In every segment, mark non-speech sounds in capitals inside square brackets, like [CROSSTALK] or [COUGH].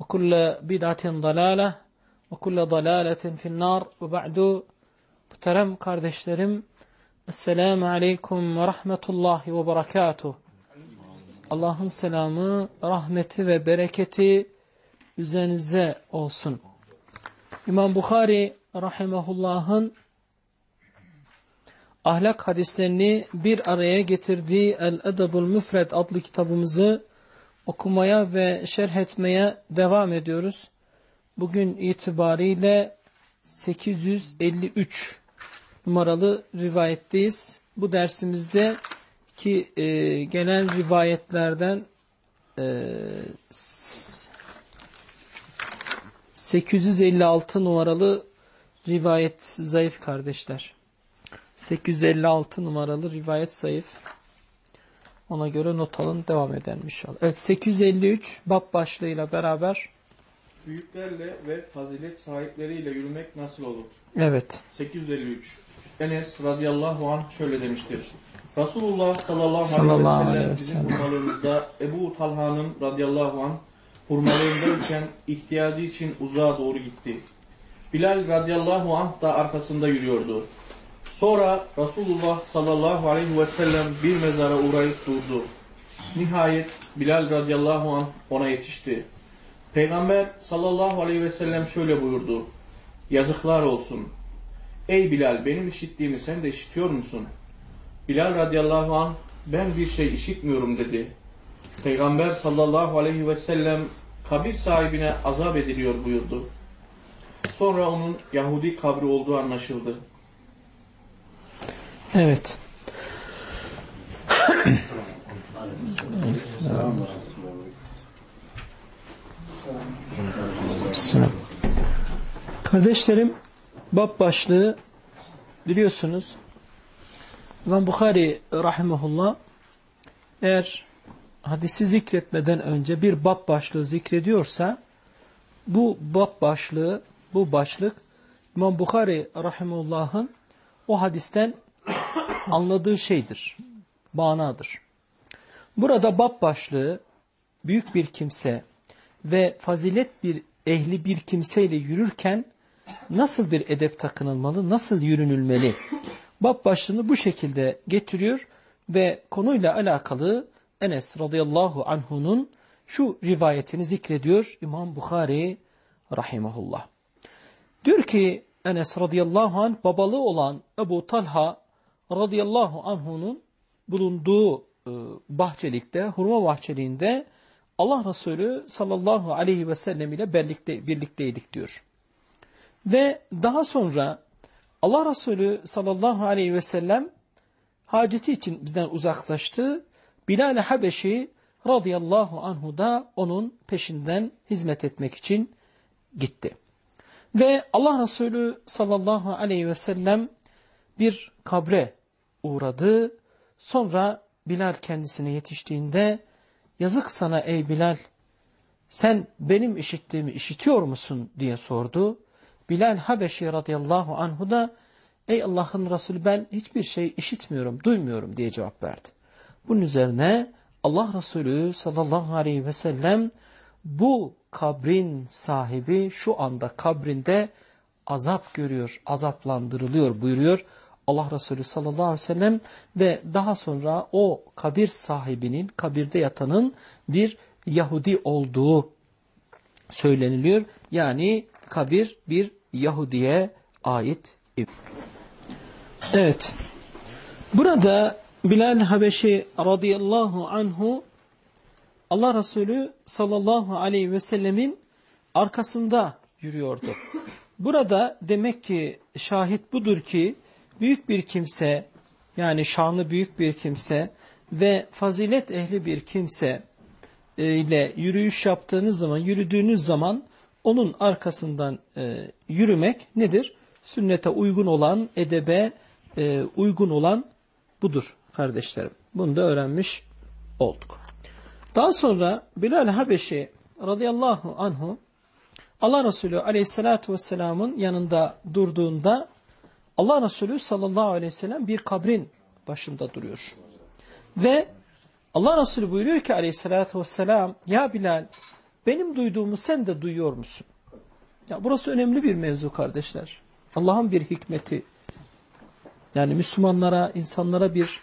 وكل بدعة ضلالة وكل ضلالة في النار وبعد muhterem kardeşlerim Esselamu Aleyküm ve Rahmetullahi ve Berekatuh Allah'ın selamı, rahmeti ve bereketi üzerinize olsun. İmam Bukhari Rahimahullah'ın ahlak hadislerini bir araya getirdiği El-Edebul Müfred adlı kitabımızı okumaya ve şerh etmeye devam ediyoruz. Bugün itibariyle 853 numaralı rivayetteyiz. Bu dersimizde ki e, genel rivayetlerden e, 856 numaralı rivayet zayıf kardeşler. 856 numaralı rivayet zayıf. Ona göre not alın devam edelim inşallah. Evet 853 bab başlığıyla beraber. Büyüklerle ve fazilet sahipleriyle yürümek nasıl olur? Evet. 853 Enes radıyallahu anh şöyle demiştir. Resulullah sallallahu, Sallallahu aleyhi aleyhi ve ve sellem sellem. bizim hurmalığımızda Ebu Talha'nın radıyallahu anh hurmalığındayken ihtiyacı için uzağa doğru gitti. Bilal radıyallahu anh da arkasında yürüyordu. Sonra Resulullah sallallahu aleyhi ve sellem bir mezara uğrayıp durdu. Nihayet Bilal radıyallahu anh ona yetişti. Peygamber sallallahu aleyhi ve sellem şöyle buyurdu. Yazıklar olsun. Ey Bilal benim işittiğimi sen de işitiyor musun? Bilal radıyallahu anh ben bir şey işitmiyorum dedi. Peygamber sallallahu aleyhi ve sellem kabir sahibine azap ediliyor buyurdu. Sonra onun Yahudi kabri olduğu anlaşıldı. Evet. Selam. Kardeşlerim bab başlığı biliyorsunuz İmam Bukhari rahimahullah eğer hadisi zikretmeden önce bir bab başlığı zikrediyorsa bu bab başlığı bu başlık İmam Bukhari rahimahullah'ın o hadisten anladığı şeydir. Manadır. Burada bab başlığı büyük bir kimse ve fazilet bir ehli bir kimseyle yürürken nasıl bir edep takınılmalı, nasıl yürünülmeli? Bab başlığını bu şekilde getiriyor ve konuyla alakalı Enes radıyallahu anhu'nun şu rivayetini zikrediyor İmam Bukhari rahimahullah. Diyor ki Enes radıyallahu anh babalığı olan Ebu Talha radıyallahu anhu'nun bulunduğu e, bahçelikte, hurma bahçeliğinde Allah Resulü sallallahu aleyhi ve sellem ile birlikte, birlikteydik diyor. Ve daha sonra Allah Resulü sallallahu aleyhi ve sellem haceti için bizden uzaklaştı. Bilal-i Habeşi radıyallahu anhu da onun peşinden hizmet etmek için gitti. Ve Allah Resulü sallallahu aleyhi ve sellem bir kabre uğradı. Sonra Bilal kendisine yetiştiğinde yazık sana ey Bilal sen benim işittiğimi işitiyor musun diye sordu. Bilal Habeşi radıyallahu anhu da ey Allah'ın Resulü ben hiçbir şey işitmiyorum, duymuyorum diye cevap verdi. Bunun üzerine Allah Resulü sallallahu aleyhi ve sellem bu kabrin sahibi şu anda kabrinde azap görüyor, azaplandırılıyor buyuruyor Allah Resulü sallallahu aleyhi ve sellem ve daha sonra o kabir sahibinin, kabirde yatanın bir Yahudi olduğu söyleniliyor. Yani kabir bir Yahudi'ye ait. Evet. Burada Bilal Habeşi radıyallahu anhu Allah Resulü sallallahu aleyhi ve sellemin arkasında yürüyordu. Burada demek ki şahit budur ki büyük bir kimse yani şanlı büyük bir kimse ve fazilet ehli bir kimse e, ile yürüyüş yaptığınız zaman, yürüdüğünüz zaman onun arkasından e, yürümek nedir? Sünnete uygun olan, edebe e, uygun olan budur kardeşlerim. Bunu da öğrenmiş olduk. Daha sonra Bilal Habeşi radıyallahu anhu Allah Resulü aleyhissalatü vesselamın yanında durduğunda Allah Resulü sallallahu aleyhi ve sellem bir kabrin başında duruyor. Ve Allah Resulü buyuruyor ki aleyhissalatü vesselam ya Bilal benim duyduğumu sen de duyuyor musun? Ya burası önemli bir mevzu kardeşler. Allah'ın bir hikmeti. Yani Müslümanlara, insanlara bir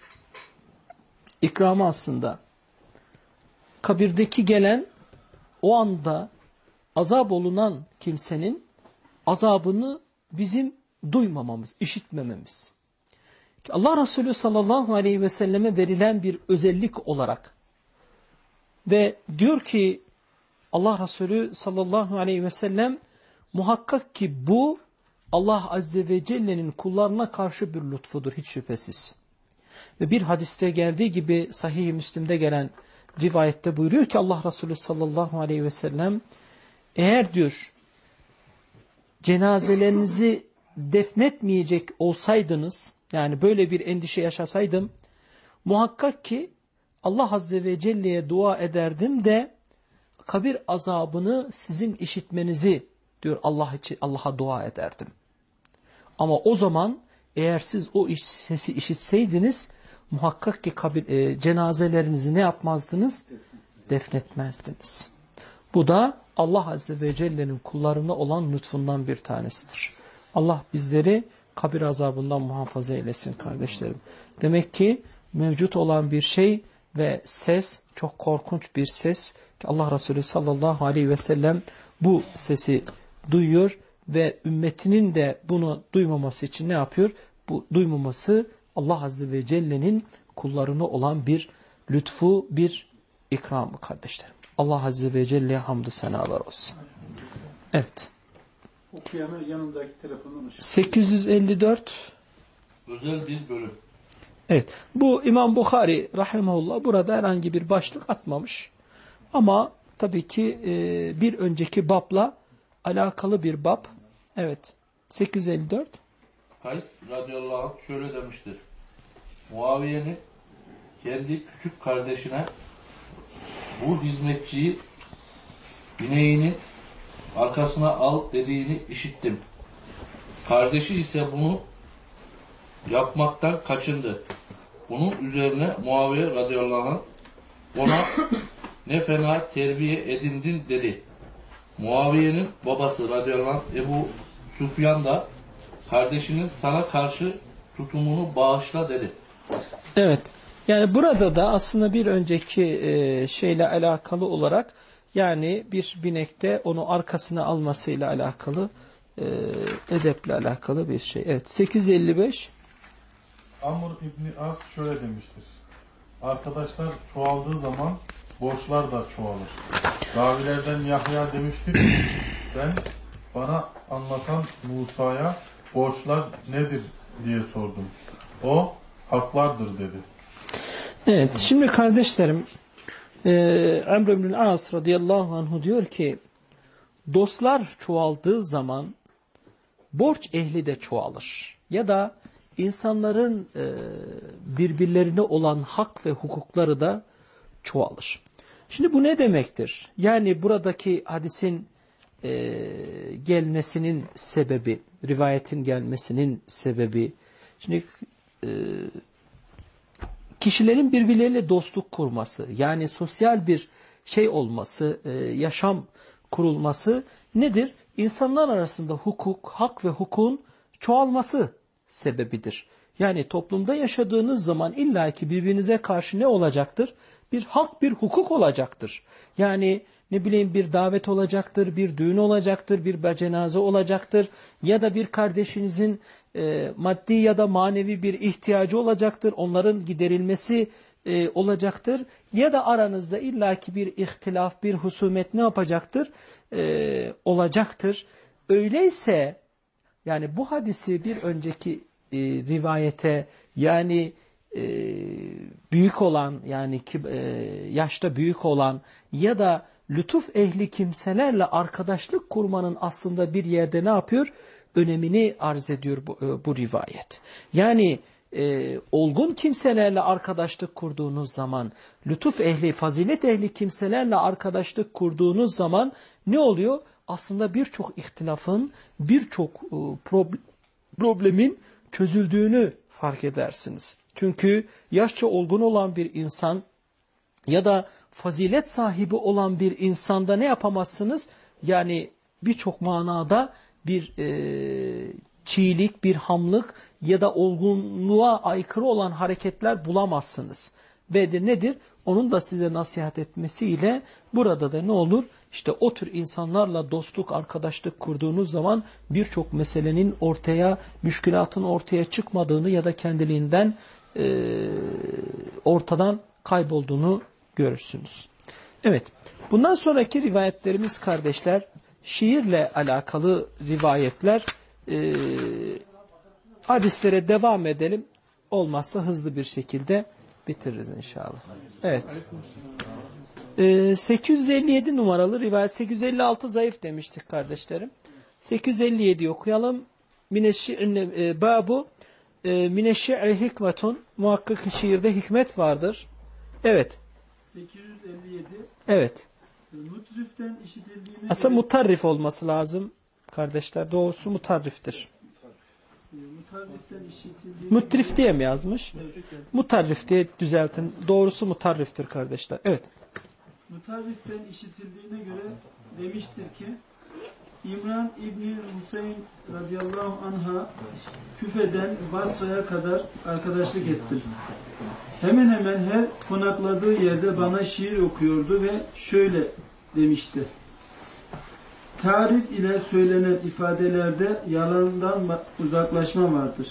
ikramı aslında. Kabirdeki gelen o anda azap olunan kimsenin azabını bizim duymamamız, işitmememiz. Allah Resulü sallallahu aleyhi ve selleme verilen bir özellik olarak ve diyor ki Allah Resulü sallallahu aleyhi ve sellem muhakkak ki bu Allah Azze ve Celle'nin kullarına karşı bir lütfudur hiç şüphesiz. Ve bir hadiste geldiği gibi sahih-i Müslim'de gelen rivayette buyuruyor ki Allah Resulü sallallahu aleyhi ve sellem eğer diyor cenazelerinizi defnetmeyecek olsaydınız yani böyle bir endişe yaşasaydım muhakkak ki Allah Azze ve Celle'ye dua ederdim de kabir azabını sizin işitmenizi diyor Allah için Allah'a dua ederdim. Ama o zaman eğer siz o iş, sesi işitseydiniz muhakkak ki kabir, e, cenazelerinizi ne yapmazdınız? Defnetmezdiniz. Bu da Allah Azze ve Celle'nin kullarına olan lütfundan bir tanesidir. Allah bizleri kabir azabından muhafaza eylesin kardeşlerim. Demek ki mevcut olan bir şey ve ses çok korkunç bir ses ki Allah Resulü sallallahu aleyhi ve sellem bu sesi duyuyor ve ümmetinin de bunu duymaması için ne yapıyor? Bu duymaması Allah Azze ve Celle'nin kullarına olan bir lütfu, bir ikramı kardeşlerim. Allah Azze ve Celle'ye hamdü senalar olsun. Evet. Okuyana yanındaki telefonun ışığı. 854 Özel bir bölüm. Evet. Bu İmam Bukhari rahimahullah burada herhangi bir başlık atmamış. Ama tabii ki e, bir önceki babla alakalı bir bab. Evet. 854 Kays radıyallahu anh şöyle demiştir. Muaviye'nin kendi küçük kardeşine bu hizmetçiyi bineğinin arkasına al dediğini işittim. Kardeşi ise bunu yapmaktan kaçındı. Bunun üzerine Muaviye radıyallahu anh ona [COUGHS] ne fena terbiye edindin dedi. Muaviye'nin babası radıyallahu anh Ebu Süfyan da kardeşinin sana karşı tutumunu bağışla dedi. Evet. Yani burada da aslında bir önceki e, şeyle alakalı olarak yani bir binekte onu arkasına almasıyla alakalı e, edeple alakalı bir şey. Evet. 855 Amr İbni As şöyle demiştir. Arkadaşlar çoğaldığı zaman borçlar da çoğalır. Ravilerden Yahya demiştir ki, ben bana anlatan Musa'ya borçlar nedir diye sordum. O haklardır dedi. Evet, şimdi kardeşlerim, e, Amr ibn As radıyallahu anhu diyor ki, dostlar çoğaldığı zaman borç ehli de çoğalır. Ya da insanların e, birbirlerine olan hak ve hukukları da çoğalır. Şimdi bu ne demektir? Yani buradaki hadisin e, gelmesinin sebebi, rivayetin gelmesinin sebebi. Şimdi e, kişilerin birbirleriyle dostluk kurması, yani sosyal bir şey olması, e, yaşam kurulması nedir? İnsanlar arasında hukuk, hak ve hukukun çoğalması sebebidir. Yani toplumda yaşadığınız zaman illaki birbirinize karşı ne olacaktır? Bir hak, bir hukuk olacaktır. Yani ne bileyim bir davet olacaktır, bir düğün olacaktır, bir cenaze olacaktır ya da bir kardeşinizin e, maddi ya da manevi bir ihtiyacı olacaktır. Onların giderilmesi e, olacaktır. Ya da aranızda illaki bir ihtilaf, bir husumet ne yapacaktır? E, olacaktır. Öyleyse yani bu hadisi bir önceki rivayete yani büyük olan yani e, yaşta büyük olan ya da lütuf ehli kimselerle arkadaşlık kurmanın aslında bir yerde ne yapıyor? Önemini arz ediyor bu, e, bu rivayet. Yani e, olgun kimselerle arkadaşlık kurduğunuz zaman, lütuf ehli, fazilet ehli kimselerle arkadaşlık kurduğunuz zaman ne oluyor? Aslında birçok ihtilafın, birçok e, problemin çözüldüğünü fark edersiniz. Çünkü yaşça olgun olan bir insan ya da fazilet sahibi olan bir insanda ne yapamazsınız? Yani birçok manada bir e, çiğlik, bir hamlık ya da olgunluğa aykırı olan hareketler bulamazsınız. Ve de nedir? Onun da size nasihat etmesiyle burada da ne olur? İşte o tür insanlarla dostluk, arkadaşlık kurduğunuz zaman birçok meselenin ortaya, müşkülatın ortaya çıkmadığını ya da kendiliğinden e, ortadan kaybolduğunu görürsünüz. Evet, bundan sonraki rivayetlerimiz kardeşler, şiirle alakalı rivayetler, e, hadislere devam edelim. Olmazsa hızlı bir şekilde bitiririz inşallah. Evet. E, 857 numaralı rivayet, 856 zayıf demiştik kardeşlerim. 857 okuyalım. Mineşşi'in babu e, mineşşi'ri hikmetun muhakkak şiirde hikmet vardır. Evet. 857 Evet. Mutrif'ten işitildiğine Aslında göre mutarrif olması lazım kardeşler. Doğrusu mutarriftir. Mutarrif'ten işitildiğine Mutrif diye mi yazmış? göre, Mutarrif diye düzeltin. Doğrusu mutarriftir kardeşler. Evet. Mutarrif'ten işitildiğine göre demiştir ki İmran İbni Hüseyin radıyallahu anha Küfe'den Basra'ya kadar arkadaşlık ettim. Hemen hemen her konakladığı yerde bana şiir okuyordu ve şöyle demişti. Tarif ile söylenen ifadelerde yalandan uzaklaşma vardır.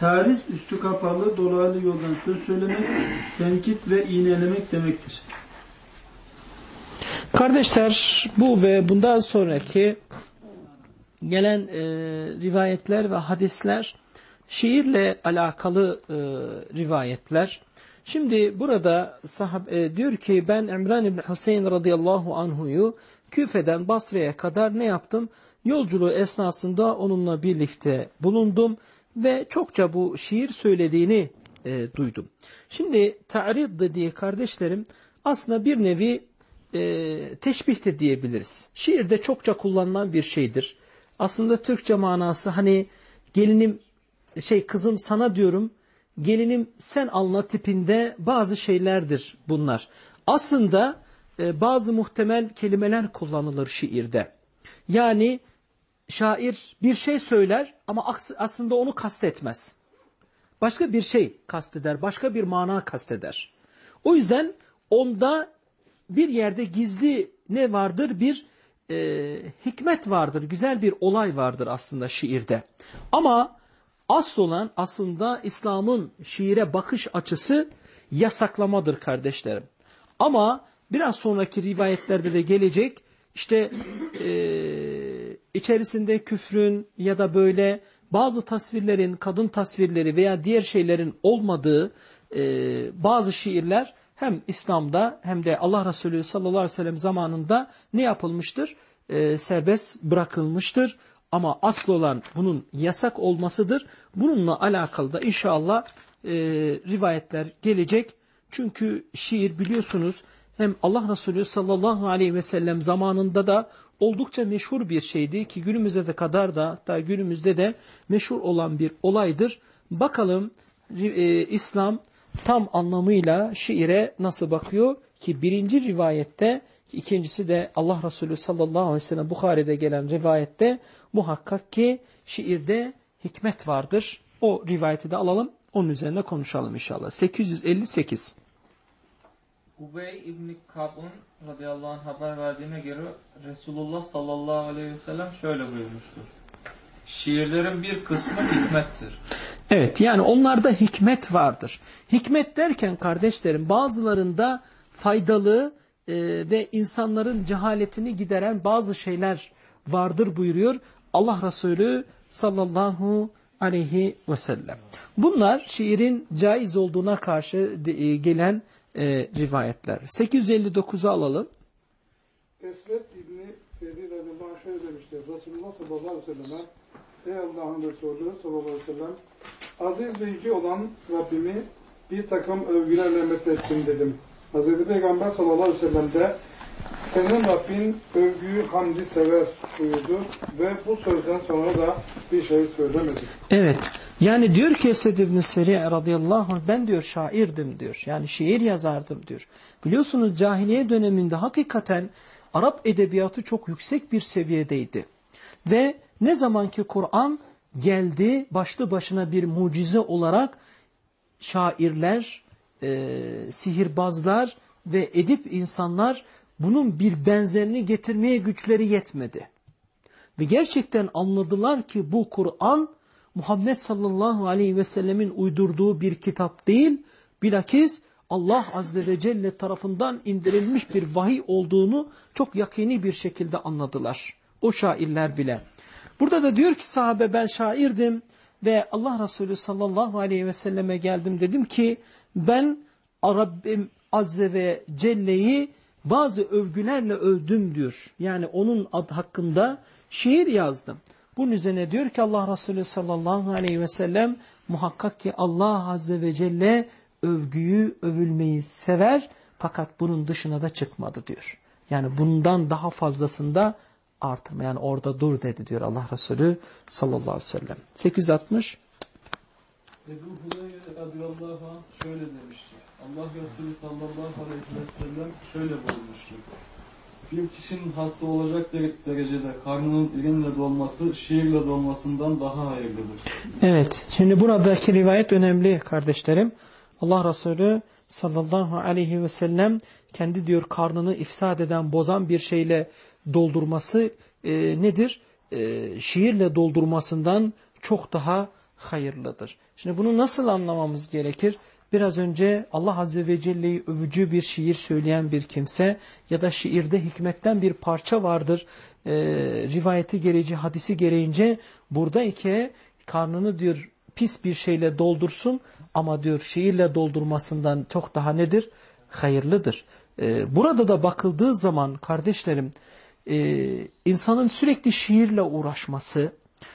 Tarif üstü kapalı dolaylı yoldan söz söylemek, tenkit ve iğnelemek demektir. Kardeşler bu ve bundan sonraki gelen e, rivayetler ve hadisler şiirle alakalı e, rivayetler. Şimdi burada sahab e, diyor ki ben İmran İbni Hüseyin radıyallahu anhuyu Küfe'den Basra'ya kadar ne yaptım? Yolculuğu esnasında onunla birlikte bulundum ve çokça bu şiir söylediğini duydum. Şimdi ta'rid dediği kardeşlerim aslında bir nevi e, teşbih de diyebiliriz. Şiirde çokça kullanılan bir şeydir. Aslında Türkçe manası hani gelinim şey kızım sana diyorum gelinim sen anla tipinde bazı şeylerdir bunlar. Aslında e, bazı muhtemel kelimeler kullanılır şiirde. Yani şair bir şey söyler ama aslında onu kastetmez. Başka bir şey kasteder, başka bir mana kasteder. O yüzden onda bir yerde gizli ne vardır? Bir e, hikmet vardır, güzel bir olay vardır aslında şiirde. Ama asıl olan aslında İslam'ın şiire bakış açısı yasaklamadır kardeşlerim. Ama biraz sonraki rivayetlerde de gelecek işte e, içerisinde küfrün ya da böyle bazı tasvirlerin, kadın tasvirleri veya diğer şeylerin olmadığı e, bazı şiirler hem İslam'da hem de Allah Resulü sallallahu aleyhi ve sellem zamanında ne yapılmıştır? E, serbest bırakılmıştır. Ama asıl olan bunun yasak olmasıdır. Bununla alakalı da inşallah e, rivayetler gelecek. Çünkü şiir biliyorsunuz hem Allah Resulü sallallahu aleyhi ve sellem zamanında da oldukça meşhur bir şeydi ki günümüze de kadar da hatta günümüzde de meşhur olan bir olaydır. Bakalım e, İslam tam anlamıyla şiire nasıl bakıyor ki birinci rivayette ikincisi de Allah Resulü sallallahu aleyhi ve sellem Bukhari'de gelen rivayette muhakkak ki şiirde hikmet vardır. O rivayeti de alalım onun üzerine konuşalım inşallah. 858 Ubey İbni Kab'un radıyallahu anh haber verdiğine göre Resulullah sallallahu aleyhi ve sellem şöyle buyurmuştur. Şiirlerin bir kısmı hikmettir. Evet yani onlarda hikmet vardır. Hikmet derken kardeşlerim bazılarında faydalı e, ve insanların cehaletini gideren bazı şeyler vardır buyuruyor Allah Resulü sallallahu aleyhi ve sellem. Bunlar şiirin caiz olduğuna karşı de, e, gelen e, rivayetler. 859'u alalım. Esvet İbni Sedi radıyallahu anh şöyle demiştir. Resulullah sallallahu aleyhi ve selleme Ey Allah'ın Resulü sallallahu aleyhi ve sellem aziz ve yüce olan Rabbimi bir takım övgülerle methettim dedim. Hazreti Peygamber sallallahu aleyhi ve sellem de senin Rabbin övgüyü hamdi sever buyurdu ve bu sözden sonra da bir şey söylemedi. Evet. Yani diyor ki Esed İbni Seri radıyallahu anh ben diyor şairdim diyor. Yani şiir yazardım diyor. Biliyorsunuz cahiliye döneminde hakikaten Arap edebiyatı çok yüksek bir seviyedeydi. Ve ne zamanki Kur'an geldi başlı başına bir mucize olarak şairler, e, sihirbazlar ve edip insanlar bunun bir benzerini getirmeye güçleri yetmedi. Ve gerçekten anladılar ki bu Kur'an Muhammed sallallahu aleyhi ve sellemin uydurduğu bir kitap değil, bilakis Allah azze ve celle tarafından indirilmiş bir vahiy olduğunu çok yakini bir şekilde anladılar. O şairler bile. Burada da diyor ki sahabe ben şairdim ve Allah Resulü sallallahu aleyhi ve selleme geldim dedim ki ben Rabbim azze ve celle'yi bazı övgülerle övdüm diyor. Yani onun hakkında şiir yazdım. Bunun üzerine diyor ki Allah Resulü sallallahu aleyhi ve sellem muhakkak ki Allah azze ve celle övgüyü, övülmeyi sever fakat bunun dışına da çıkmadı diyor. Yani bundan daha fazlasında artırma. Yani orada dur dedi diyor Allah Resulü sallallahu aleyhi ve sellem. 860 Ebu Hureyre radıyallahu anh şöyle demiştir. Allah Resulü sallallahu aleyhi ve sellem şöyle buyurmuştur. Bir kişinin hasta olacak derecede karnının irinle dolması şiirle dolmasından daha hayırlıdır. Evet. Şimdi buradaki rivayet önemli kardeşlerim. Allah Resulü sallallahu aleyhi ve sellem kendi diyor karnını ifsad eden, bozan bir şeyle doldurması e, nedir? E, şiirle doldurmasından çok daha hayırlıdır. Şimdi bunu nasıl anlamamız gerekir? Biraz önce Allah Azze ve Celle'yi övücü bir şiir söyleyen bir kimse ya da şiirde hikmetten bir parça vardır. E, rivayeti gereğince, hadisi gereğince burada iki karnını diyor pis bir şeyle doldursun ama diyor şiirle doldurmasından çok daha nedir? Hayırlıdır. E, burada da bakıldığı zaman kardeşlerim e, insanın sürekli şiirle uğraşması,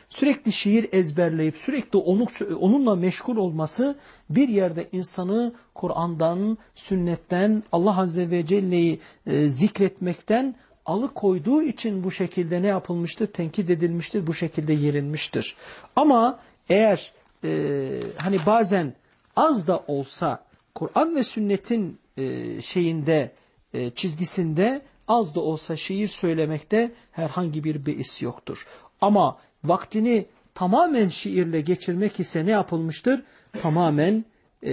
sürekli şiir ezberleyip sürekli onu, onunla meşgul olması bir yerde insanı Kur'an'dan, sünnetten, Allah Azze ve Celle'yi e, zikretmekten alıkoyduğu için bu şekilde ne yapılmıştır? Tenkit edilmiştir, bu şekilde yerilmiştir. Ama eğer e, hani bazen az da olsa Kur'an ve sünnetin e, şeyinde, e, çizgisinde az da olsa şiir söylemekte herhangi bir beis yoktur. Ama vaktini tamamen şiirle geçirmek ise ne yapılmıştır? Tamamen e,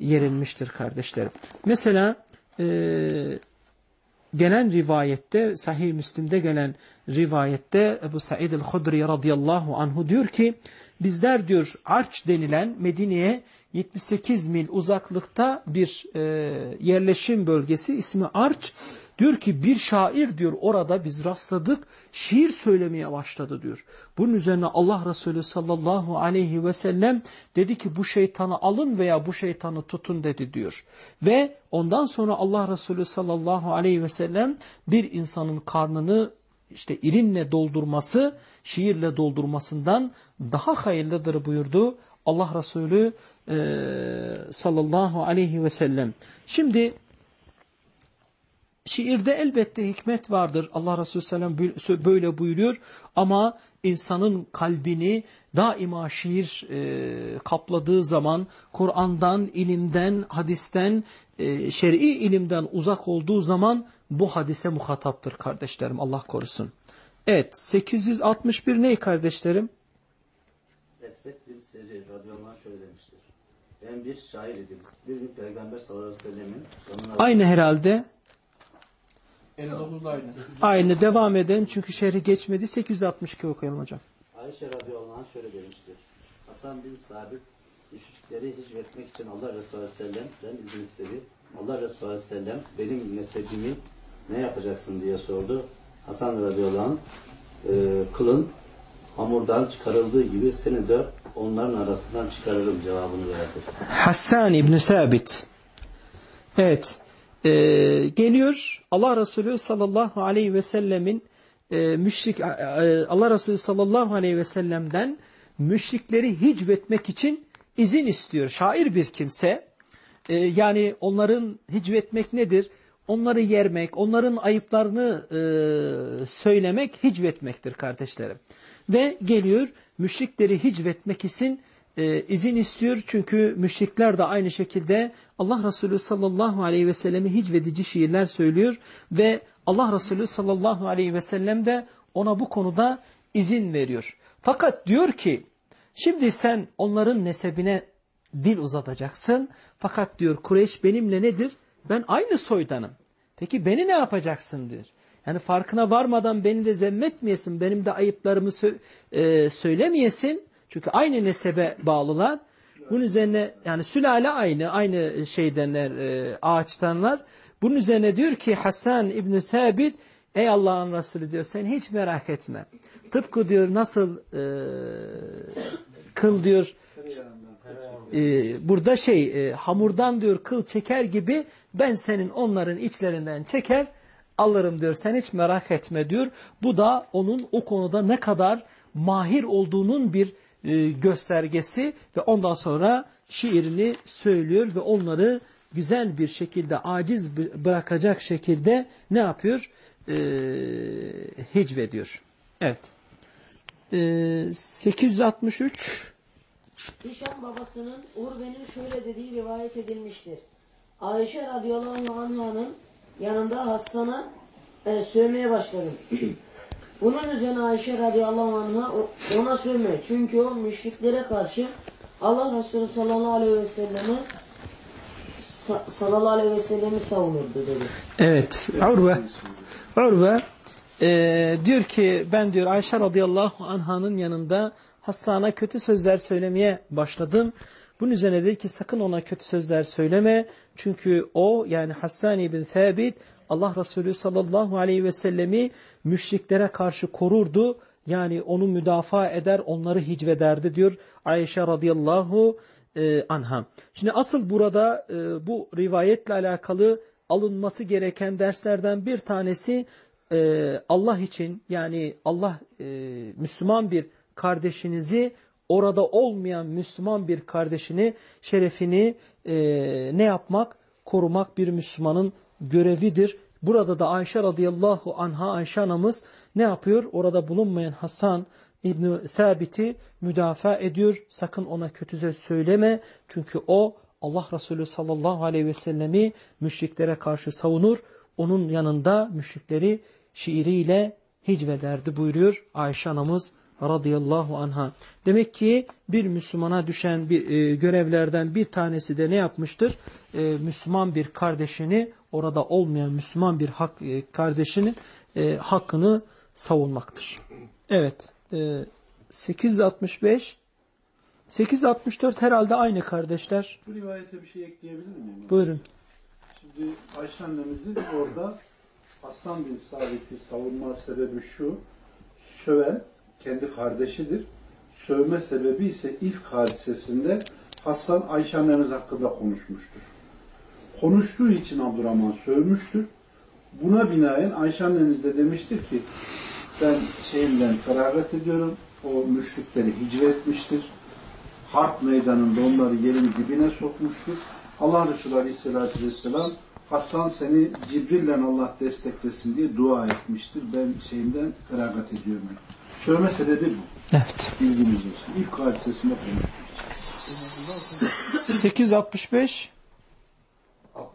yerilmiştir kardeşlerim. Mesela e, gelen rivayette, Sahih Müslim'de gelen rivayette Ebu Said el-Hudri radıyallahu anhu diyor ki, bizler diyor Arç denilen Medine'ye 78 mil uzaklıkta bir e, yerleşim bölgesi ismi Arç Diyor ki bir şair diyor orada biz rastladık şiir söylemeye başladı diyor. Bunun üzerine Allah Resulü sallallahu aleyhi ve sellem dedi ki bu şeytanı alın veya bu şeytanı tutun dedi diyor. Ve ondan sonra Allah Resulü sallallahu aleyhi ve sellem bir insanın karnını işte irinle doldurması şiirle doldurmasından daha hayırlıdır buyurdu Allah Resulü sallallahu aleyhi ve sellem. Şimdi şiirde elbette hikmet vardır. Allah Resulü Sellem böyle buyuruyor ama insanın kalbini daima şiir e, kapladığı zaman Kur'an'dan, ilimden, hadisten, e, şer'i ilimden uzak olduğu zaman bu hadise muhataptır kardeşlerim Allah korusun. Evet 861 ne kardeşlerim? Esvet bin Seri radıyallahu anh şöyle demiştir. Ben bir şair idim. Bir gün Peygamber sallallahu aleyhi ve sellemin. Aynı herhalde. 59 aynı. Aynı devam edelim çünkü şehri geçmedi. 862 okuyalım hocam. Ayşe radıyallahu anh şöyle demiştir. Hasan bin Sabit müşrikleri hicvetmek için Allah Resulü Aleyhisselam'dan izin istedi. Allah Resulü Aleyhisselam benim mezhebimi ne yapacaksın diye sordu. Hasan radıyallahu anh e, kılın hamurdan çıkarıldığı gibi seni de onların arasından çıkarırım cevabını verdi. Hassan İbni Sabit. Evet. E, geliyor Allah Resulü sallallahu aleyhi ve sellemin e, müşrik e, Allah Resulü sallallahu aleyhi ve sellem'den müşrikleri hicvetmek için izin istiyor. Şair bir kimse. E, yani onların hicvetmek nedir? Onları yermek, onların ayıplarını e, söylemek hicvetmektir kardeşlerim. Ve geliyor müşrikleri hicvetmek için e, izin istiyor. Çünkü müşrikler de aynı şekilde Allah Resulü sallallahu aleyhi ve sellemi hicvedici şiirler söylüyor. Ve Allah Resulü sallallahu aleyhi ve sellem de ona bu konuda izin veriyor. Fakat diyor ki şimdi sen onların nesebine dil uzatacaksın. Fakat diyor Kureyş benimle nedir? Ben aynı soydanım. Peki beni ne yapacaksın diyor. Yani farkına varmadan beni de zemmetmeyesin, benim de ayıplarımı sö e, söylemeyesin. Çünkü aynı nesebe bağlılar. Bunun üzerine yani sülale aynı, aynı şeydenler, ağaçtanlar. Bunun üzerine diyor ki Hasan İbn Sabit, ey Allah'ın Resulü diyor sen hiç merak etme. Tıpkı diyor nasıl e, kıl diyor e, burada şey e, hamurdan diyor kıl çeker gibi ben senin onların içlerinden çeker alırım diyor. Sen hiç merak etme diyor. Bu da onun o konuda ne kadar mahir olduğunun bir göstergesi ve ondan sonra şiirini söylüyor ve onları güzel bir şekilde aciz bırakacak şekilde ne yapıyor? E, hicvediyor. Evet. E, 863 Hişam babasının Urve'nin şöyle dediği rivayet edilmiştir. Ayşe radıyallahu anh'ın yanında Hassan'a e, başladım. [CLEARS THROAT] Bunun üzerine Ayşe radıyallahu anh'a ona sövme. Çünkü o müşriklere karşı Allah Resulü sallallahu aleyhi ve sellemi sallallahu aleyhi ve sellemi savunurdu dedi. Evet. Urve Urve e, diyor ki ben diyor Ayşe radıyallahu anh'ın yanında Hassan'a kötü sözler söylemeye başladım. Bunun üzerine dedi ki sakın ona kötü sözler söyleme. Çünkü o yani Hassan ibn Thabit Allah Resulü sallallahu aleyhi ve sellemi müşriklere karşı korurdu. Yani onu müdafaa eder, onları hicvederdi diyor Ayşe radıyallahu e, anha. Şimdi asıl burada e, bu rivayetle alakalı alınması gereken derslerden bir tanesi e, Allah için yani Allah e, Müslüman bir kardeşinizi orada olmayan Müslüman bir kardeşini şerefini ne yapmak? Korumak bir Müslümanın görevidir. Burada da Ayşe radıyallahu anha Ayşe anamız ne yapıyor? Orada bulunmayan Hasan İbn Sabit'i müdafaa ediyor. Sakın ona kötü söz söyleme. Çünkü o Allah Resulü sallallahu aleyhi ve sellemi müşriklere karşı savunur. Onun yanında müşrikleri şiiriyle hicvederdi buyuruyor Ayşe anamız radıyallahu anha. Demek ki bir Müslümana düşen bir e, görevlerden bir tanesi de ne yapmıştır? E, Müslüman bir kardeşini orada olmayan Müslüman bir hak e, kardeşinin e, hakkını savunmaktır. Evet. E, 865 864 herhalde aynı kardeşler. Bu rivayete bir şey ekleyebilir miyim? Buyurun. Şimdi Ayşe annemizin orada Hasan bin Sabit'i savunma sebebi şu. Söven kendi kardeşidir. Sövme sebebi ise ifk hadisesinde Hasan Ayşe annemiz hakkında konuşmuştur. Konuştuğu için Abdurrahman sövmüştür. Buna binaen Ayşe annemiz de demiştir ki ben şeyimden feragat ediyorum. O müşrikleri hicve etmiştir. Harp meydanında onları yerin dibine sokmuştur. Allah Resulü Aleyhisselatü Vesselam Hassan seni Cibril'le Allah desteklesin diye dua etmiştir. Ben şeyinden feragat ediyorum. Söyleme sebebi bu. Evet. Bilginiz olsun. İlk hadisesinde konuşmuş. 865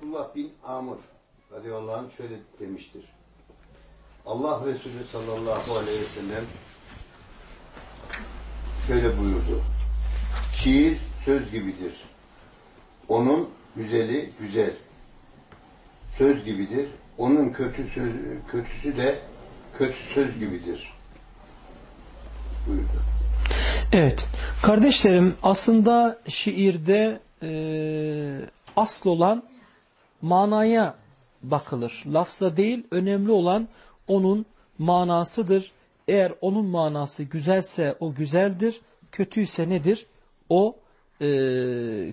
Abdullah bin Amr radıyallahu anh şöyle demiştir. Allah Resulü sallallahu aleyhi ve sellem şöyle buyurdu. Şiir söz gibidir. Onun güzeli güzel. Söz gibidir. Onun kötü söz, kötüsü de kötü söz gibidir. Buyurdu. Evet. Kardeşlerim aslında şiirde e, asıl olan manaya bakılır. Lafza değil önemli olan onun manasıdır. Eğer onun manası güzelse o güzeldir. Kötüyse nedir? O e,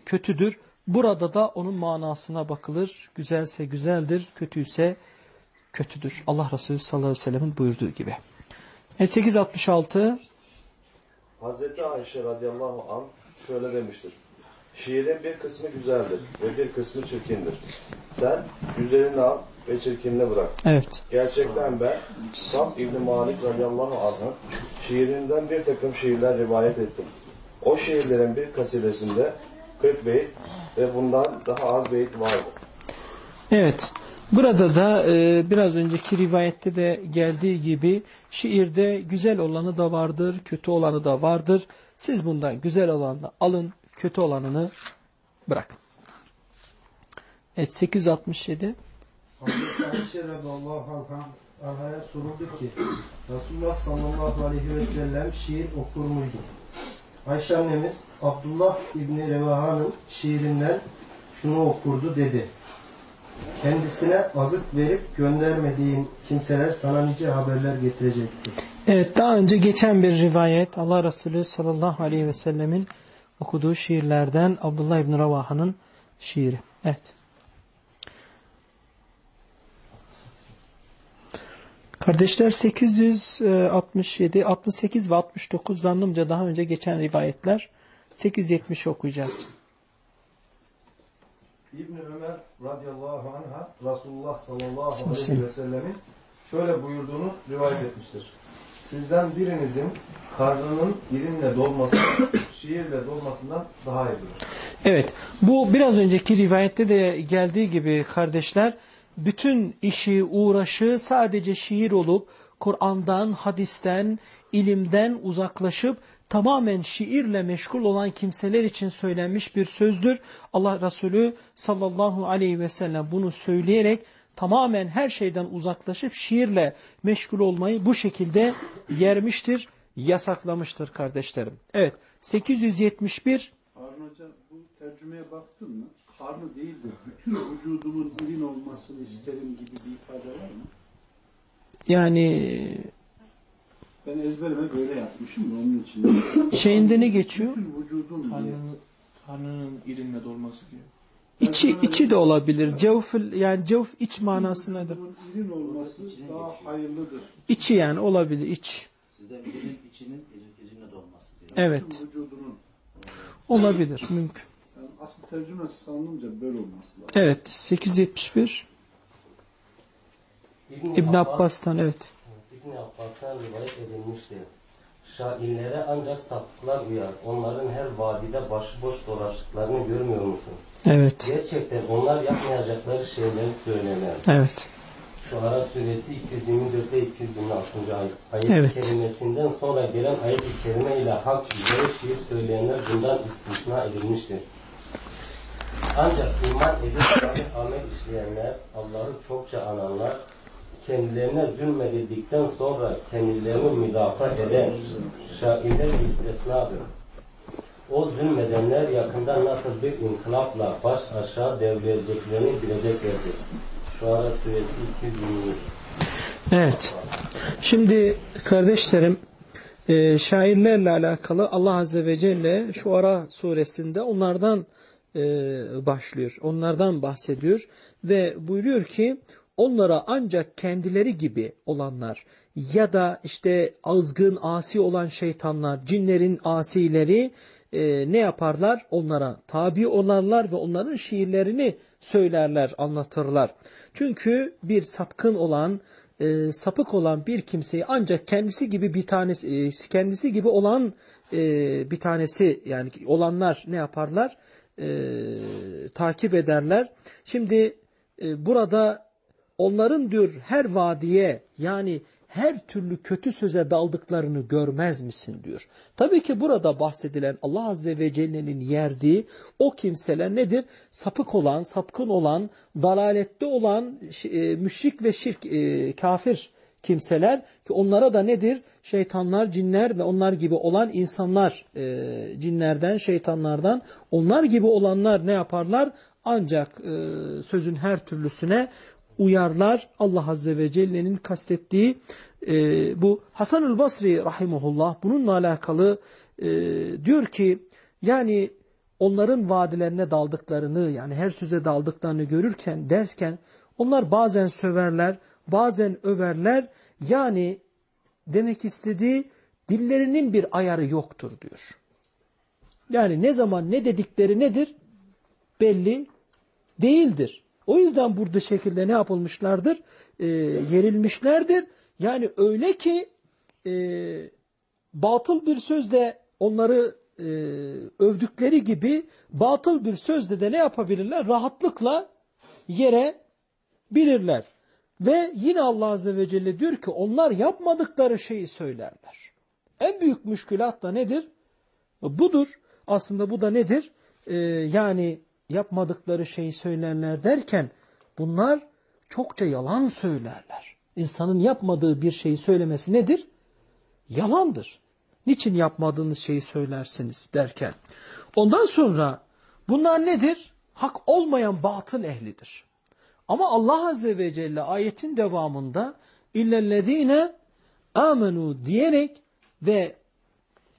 kötüdür. Burada da onun manasına bakılır. Güzelse güzeldir, kötüyse kötüdür. Allah Resulü sallallahu aleyhi ve sellemin buyurduğu gibi. Evet 866 Hazreti Ayşe radıyallahu anh şöyle demiştir. Şiirin bir kısmı güzeldir ve bir kısmı çirkindir. Sen güzelini al ve çirkinini bırak. Evet. Gerçekten ben Saf İbni Malik radıyallahu anh'ın şiirinden bir takım şiirler rivayet ettim. O şiirlerin bir kasidesinde 40 beyt ve bundan daha az beyt vardı. Evet. Burada da e, biraz önceki rivayette de geldiği gibi şiirde güzel olanı da vardır, kötü olanı da vardır. Siz bundan güzel olanı alın, kötü olanını bırakın. Evet 867 Hazreti Ayşe radıyallahu anh'a soruldu ki Resulullah sallallahu aleyhi ve sellem şiir okur muydu? Ayşe annemiz Abdullah İbni Revaha'nın şiirinden şunu okurdu dedi. Kendisine azık verip göndermediğin kimseler sana nice haberler getirecektir. Evet daha önce geçen bir rivayet Allah Resulü sallallahu aleyhi ve sellemin okuduğu şiirlerden Abdullah İbni Ravaha'nın şiiri. Evet. Kardeşler 867, 68 ve 69 zannımca daha önce geçen rivayetler 870 okuyacağız. İbn Ömer radıyallahu anh'a Resulullah sallallahu Sallallahu aleyhi ve sellemin şöyle buyurduğunu rivayet etmiştir. Sizden birinizin karnının irinle dolması şiirle dolmasından daha iyidir. Evet, bu biraz önceki rivayette de geldiği gibi kardeşler, bütün işi, uğraşı sadece şiir olup, Kur'an'dan, hadisten, ilimden uzaklaşıp, tamamen şiirle meşgul olan kimseler için söylenmiş bir sözdür. Allah Resulü sallallahu aleyhi ve sellem bunu söyleyerek, tamamen her şeyden uzaklaşıp şiirle meşgul olmayı bu şekilde yermiştir, yasaklamıştır kardeşlerim. Evet, 871 Harun Hoca bu tercümeye baktın mı? Karnı değil de bütün vücudumun irin olmasını isterim gibi bir ifade var mı? yani Ben ezberime böyle yapmışım da onun için. şeyinde ne geçiyor? Bütün vücudum. Karnının, irinle dolması diyor. İçi, içi de olabilir. Cevf, yani cevf iç manasınadır. Vücudumun irin olması daha hayırlıdır. İçi yani olabilir iç. Sizden birinin içinin irinle dolması. Evet. Vücudunun. Olabilir. Mümkün. Yani asıl tercümesi sanılınca böyle olması lazım. Evet. 871 İbn Abbas'tan evet. İbn Abbas'tan rivayet edilmiştir. Şairlere ancak sapıklar uyar. Onların her vadide başıboş dolaştıklarını görmüyor musun? Evet. Gerçekten onlar yapmayacakları şeyleri söylerler. Evet. Şuara suresi 224 ve 226. ayet. Ayet Evet. kelimesinden sonra gelen ayet-i kerime ile hak üzere şiir söyleyenler bundan istisna edilmiştir. Ancak iman edip salih amel işleyenler, Allah'ı çokça ananlar, kendilerine zulmedildikten sonra kendilerini müdafaa eden şairler istisnadır. O zulmedenler yakında nasıl bir inkılapla baş aşağı devrileceklerini bileceklerdir. Şuara suresi 223. Evet. Şimdi kardeşlerim e, şairlerle alakalı Allah Azze ve Celle şu ara suresinde onlardan e, başlıyor. Onlardan bahsediyor ve buyuruyor ki onlara ancak kendileri gibi olanlar ya da işte azgın, asi olan şeytanlar, cinlerin asileri e, ne yaparlar? Onlara tabi olarlar ve onların şiirlerini söylerler, anlatırlar. Çünkü bir sapkın olan, e, sapık olan bir kimseyi ancak kendisi gibi bir tanesi, e, kendisi gibi olan e, bir tanesi yani olanlar ne yaparlar? E, takip ederler. Şimdi e, burada onların diyor her vadiye yani her türlü kötü söze daldıklarını görmez misin diyor. Tabii ki burada bahsedilen Allah Azze ve Celle'nin yerdiği o kimseler nedir? Sapık olan, sapkın olan, dalalette olan e, müşrik ve şirk, e, kafir kimseler ki onlara da nedir? Şeytanlar, cinler ve onlar gibi olan insanlar, e, cinlerden, şeytanlardan, onlar gibi olanlar ne yaparlar? Ancak sözün her türlüsüne uyarlar. Allah Azze ve Celle'nin kastettiği e, bu Hasan-ül Basri rahimullah bununla alakalı e, diyor ki yani onların vadilerine daldıklarını yani her söze daldıklarını görürken derken onlar bazen söverler bazen överler yani demek istediği dillerinin bir ayarı yoktur diyor. Yani ne zaman ne dedikleri nedir belli değildir. O yüzden burada şekilde ne yapılmışlardır? E, yerilmişlerdir. Yani öyle ki e, batıl bir sözle onları e, övdükleri gibi batıl bir sözle de ne yapabilirler? Rahatlıkla yere bilirler. Ve yine Allah Azze ve Celle diyor ki onlar yapmadıkları şeyi söylerler. En büyük müşkülat da nedir? Budur. Aslında bu da nedir? Ee, yani yapmadıkları şeyi söylerler derken bunlar çokça yalan söylerler. İnsanın yapmadığı bir şeyi söylemesi nedir? Yalandır. Niçin yapmadığınız şeyi söylersiniz derken. Ondan sonra bunlar nedir? Hak olmayan batıl ehlidir. Ama Allah Azze ve Celle ayetin devamında illellezine amenu diyerek ve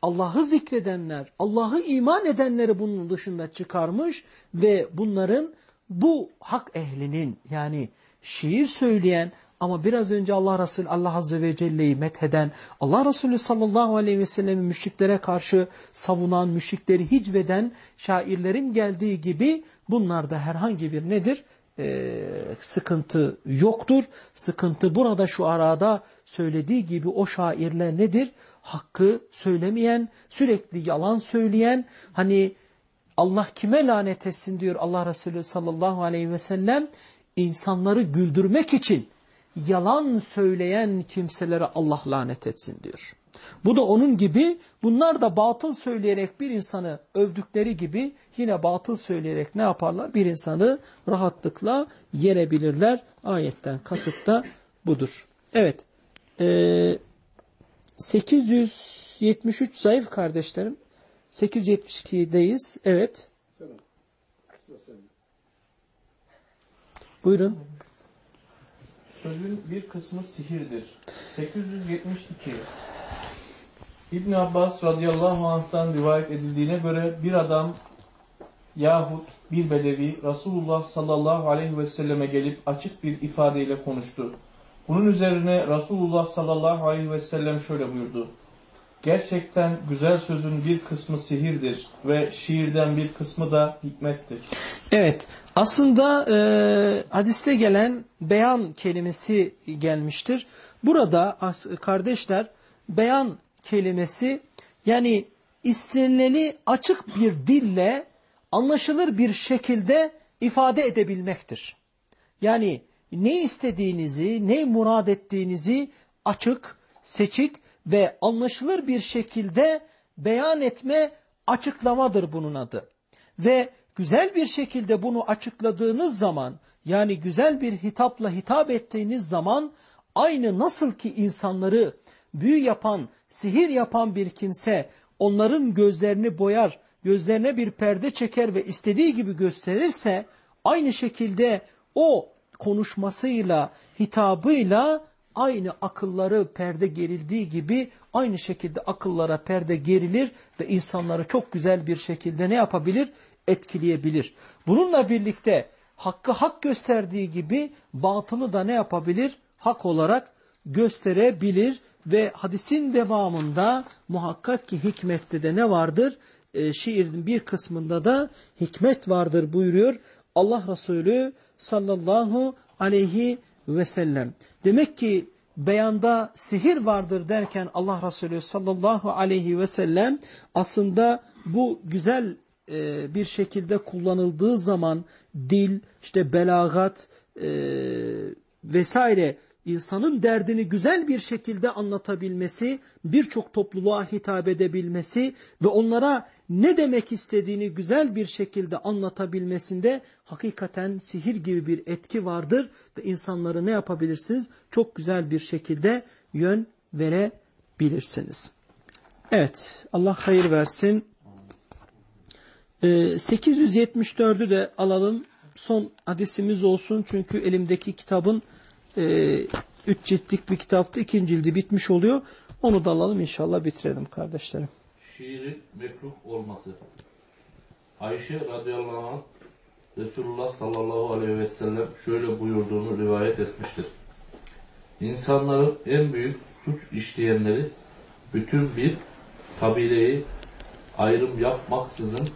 Allah'ı zikredenler, Allah'ı iman edenleri bunun dışında çıkarmış ve bunların bu hak ehlinin yani şiir söyleyen ama biraz önce Allah Resulü Allah Azze ve Celle'yi metheden, Allah Resulü sallallahu aleyhi ve sellem'i müşriklere karşı savunan, müşrikleri hicveden şairlerin geldiği gibi bunlarda herhangi bir nedir? Ee, sıkıntı yoktur. Sıkıntı burada şu arada söylediği gibi o şairler nedir? Hakkı söylemeyen, sürekli yalan söyleyen, hani Allah kime lanet etsin diyor Allah Resulü sallallahu aleyhi ve sellem, insanları güldürmek için yalan söyleyen kimselere Allah lanet etsin diyor. Bu da onun gibi bunlar da batıl söyleyerek bir insanı övdükleri gibi yine batıl söyleyerek ne yaparlar? Bir insanı rahatlıkla yerebilirler. Ayetten kasıt da budur. Evet. Ee, 873 zayıf kardeşlerim. 872'deyiz. Evet. Buyurun. Sözün bir kısmı sihirdir. 872 İbn Abbas radıyallahu anh'tan rivayet edildiğine göre bir adam yahut bir bedevi Resulullah sallallahu aleyhi ve selleme gelip açık bir ifadeyle konuştu. Bunun üzerine Resulullah sallallahu aleyhi ve sellem şöyle buyurdu. Gerçekten güzel sözün bir kısmı sihirdir ve şiirden bir kısmı da hikmettir. Evet aslında e, hadiste gelen beyan kelimesi gelmiştir. Burada kardeşler beyan kelimesi yani istenileni açık bir dille anlaşılır bir şekilde ifade edebilmektir. Yani ne istediğinizi, ne murad ettiğinizi açık, seçik ve anlaşılır bir şekilde beyan etme açıklamadır bunun adı. Ve güzel bir şekilde bunu açıkladığınız zaman yani güzel bir hitapla hitap ettiğiniz zaman aynı nasıl ki insanları büyü yapan, sihir yapan bir kimse onların gözlerini boyar, gözlerine bir perde çeker ve istediği gibi gösterirse aynı şekilde o konuşmasıyla, hitabıyla aynı akılları perde gerildiği gibi aynı şekilde akıllara perde gerilir ve insanları çok güzel bir şekilde ne yapabilir? Etkileyebilir. Bununla birlikte hakkı hak gösterdiği gibi batılı da ne yapabilir? Hak olarak gösterebilir ve hadisin devamında muhakkak ki hikmette de ne vardır? E, şiirin bir kısmında da hikmet vardır buyuruyor Allah Resulü sallallahu aleyhi ve sellem. Demek ki beyanda sihir vardır derken Allah Resulü sallallahu aleyhi ve sellem aslında bu güzel e, bir şekilde kullanıldığı zaman dil, işte belagat e, vesaire insanın derdini güzel bir şekilde anlatabilmesi, birçok topluluğa hitap edebilmesi ve onlara ne demek istediğini güzel bir şekilde anlatabilmesinde hakikaten sihir gibi bir etki vardır ve insanları ne yapabilirsiniz? Çok güzel bir şekilde yön verebilirsiniz. Evet, Allah hayır versin. Ee, 874'ü de alalım. Son hadisimiz olsun çünkü elimdeki kitabın e, üç ciltlik bir kitaptı. İkinci cildi bitmiş oluyor. Onu da alalım inşallah bitirelim kardeşlerim. Şiirin mekruh olması. Ayşe radıyallahu anh Resulullah sallallahu aleyhi ve sellem şöyle buyurduğunu rivayet etmiştir. İnsanların en büyük suç işleyenleri bütün bir kabileyi ayrım yapmaksızın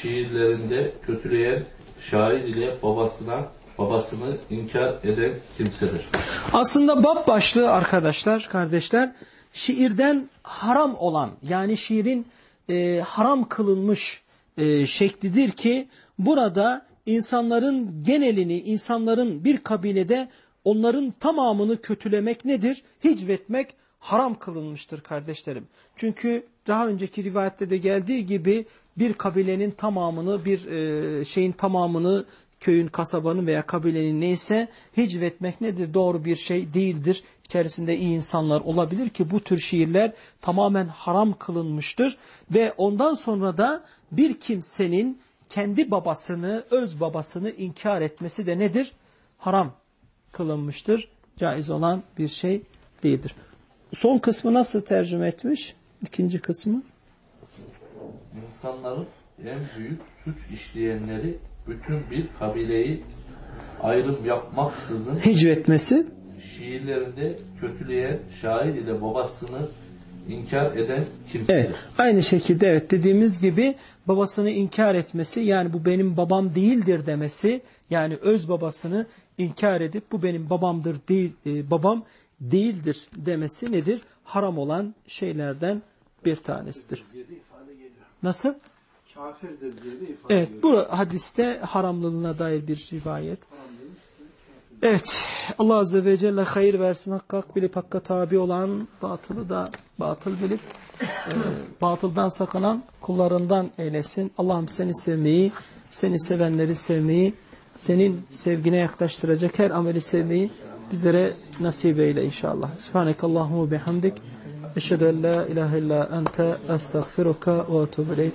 şiirlerinde kötüleyen şair ile babasına babasını inkar eden kimsedir. Aslında bab başlığı arkadaşlar, kardeşler, şiirden haram olan yani şiirin e, haram kılınmış e, şeklidir ki burada insanların genelini, insanların bir kabilede onların tamamını kötülemek nedir? Hicvetmek haram kılınmıştır kardeşlerim. Çünkü daha önceki rivayette de geldiği gibi bir kabilenin tamamını, bir e, şeyin tamamını köyün, kasabanın veya kabilenin neyse hicvetmek nedir? Doğru bir şey değildir. İçerisinde iyi insanlar olabilir ki bu tür şiirler tamamen haram kılınmıştır. Ve ondan sonra da bir kimsenin kendi babasını, öz babasını inkar etmesi de nedir? Haram kılınmıştır. Caiz olan bir şey değildir. Son kısmı nasıl tercüme etmiş? İkinci kısmı. İnsanların en büyük suç işleyenleri bütün bir kabileyi ayrım yapmaksızın hicvetmesi şiirlerinde kötüleyen şair ile babasını inkar eden kimsedir. Evet, aynı şekilde evet dediğimiz gibi babasını inkar etmesi yani bu benim babam değildir demesi yani öz babasını inkar edip bu benim babamdır değil e, babam değildir demesi nedir? Haram olan şeylerden bir tanesidir. Nasıl? Kafirdir diye de ifade Evet bu hadiste haramlılığına dair bir rivayet. Evet Allah Azze ve Celle hayır versin hakka hak bilip hakka tabi olan batılı da batıl bilip e, batıldan sakınan kullarından eylesin. Allah'ım seni sevmeyi, seni sevenleri sevmeyi, senin sevgine yaklaştıracak her ameli sevmeyi bizlere nasip eyle inşallah. Subhanekallahumma bihamdik. Eşhedü en la ilahe illa ente estağfiruka ve etûbü ileyk.